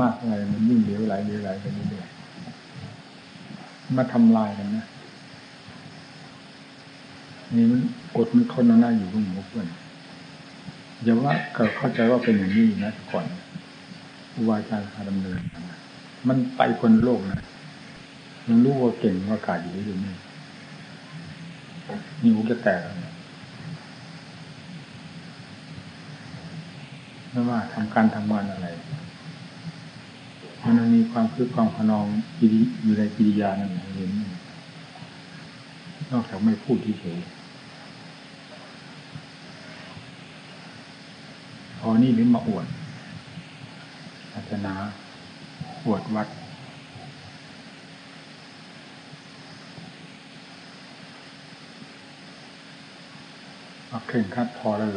มากอะไรมันยิ่งเหลวไหลเหลวไหลไปเรื่อยๆมาทำลายกันนะนี่มันกดมันทนหน้าอยู่กับหมูเพื่อนอย่าว่าเกิดเข้าใจว่าเป็นอย่างนี้นะก่อนวายการพาดำเนิน มันไปคนโลกนะมันรู้ว่าเก่งว่ากาดอยู่ที่นี่นิ้วจะแตกไม่ว่าทำการทำงานอะไร มันมีความคือความขนองอยู่ในกิริยานั่นเองนอกจากไม่พูดที่เฉยพอนี่นึกมาอวดศาสนาอวดวัดเข่งคัดพอแล้ว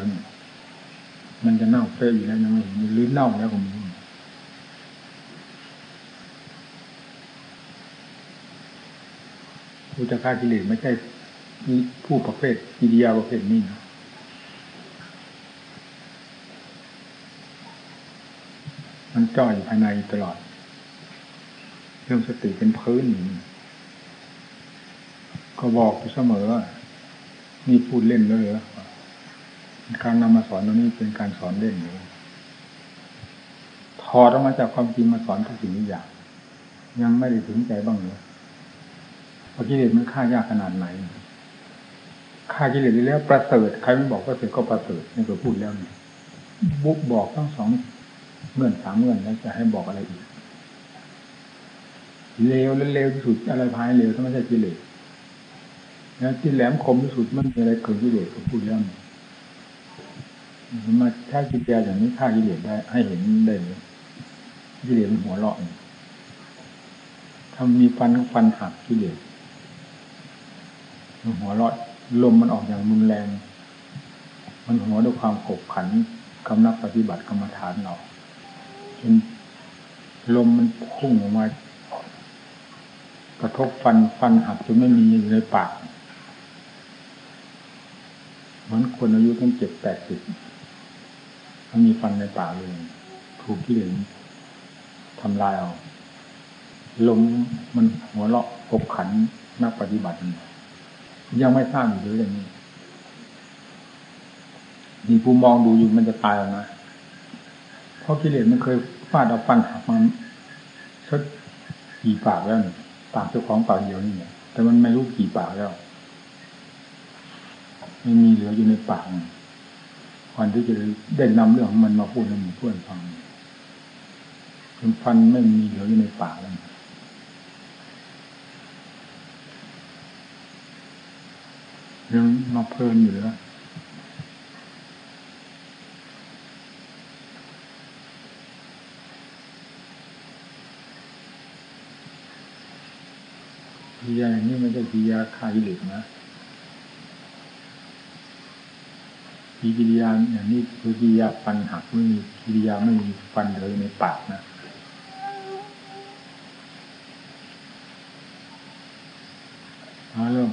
มันจะเน่าเฟะอยู่แล้วยังไม่เห็นหรือเน่าแล้วก็มี ผู้จะฆ่ากิเลสไม่ใช่ผู้ประเภทกิริยาประเภทนี้นะมันจ่อยภายในตลอดเรื่องสติเป็นพื้น ก็บอกอยู่เสมอว่านี่พูดเล่นเลยเหรอการนำมาสอนตรงนี้เป็นการสอนเล่นเลยถอดออกมาจากความจริงมาสอนทุกสิ่งทุกอย่าง ยังไม่ได้ถึงใจบ้างเลย พรากิเลสมันฆ่ายากขนาดไหนฆ่ากิเลสแล้วประเสริฐใครไม่บอกประเสริฐก็ประเสริฐนี่ก็พูดแล้วนี่บุกบอกทั้งสองเงื่อนสามเงื่อนแล้วจะให้บอกอะไรอีกเลวและเลวที่สุดอะไรภายเลวถ้าไม่ใช่กิเลสแล้วที่แหลมคมที่สุดมันมีอะไรเกิดกิเลสก็พูดแล้วนี่มาถ้ากิเลสอย่างนี้ฆ่ากิเลสได้ ให้เห็นได้เลยกิเลสมันหัวเราะถ้ามีฟันฟันหักกิเลส มันหัวเราะลมมันออกอย่างรุนแรง มันหัวด้วยความขบขันกำนับปฏิบัติกรรมฐานเราจนลมมันพุ่งออกมากระทบฟันฟันหักจนไม่มีอยู่ในปากเหมือนคนอายุตั้งเจ็ดแปดสิบมันมีฟันในปากเลยถูกที่เหลือทำลายเอาลมมันหัวเราะกบขันนักปฏิบัติยั ยังไม่ทราบอยู่เลยอย่างนี้มีผู้มองดูอยู่มันจะตายแล้วนะเพราะกิเลสมันเคยฟาดเอาฟันหักมันสักกี่ปากแล้วนี่ปากเจ้าของปากเดียวนี่เนี่ยแต่มันไม่รู้กี่ปากแล้วไม่มีเหลืออยู่ในปากก่อนที่จะได้นำเรื่องของมันมาพูดให้หมู่เพื่อนฟังจนฟันไม่มีเหลืออยู่ในปากแล้ว ยังมาเพลินอยู่แล้วกิยาอย่างนี้ไม่ใช่กิยาคายเหล็กนะกิริยาอย่างนี้คือกิยาฟันหักไม่มีกิริยาไม่มีฟันเลยในปากนะเรื่อง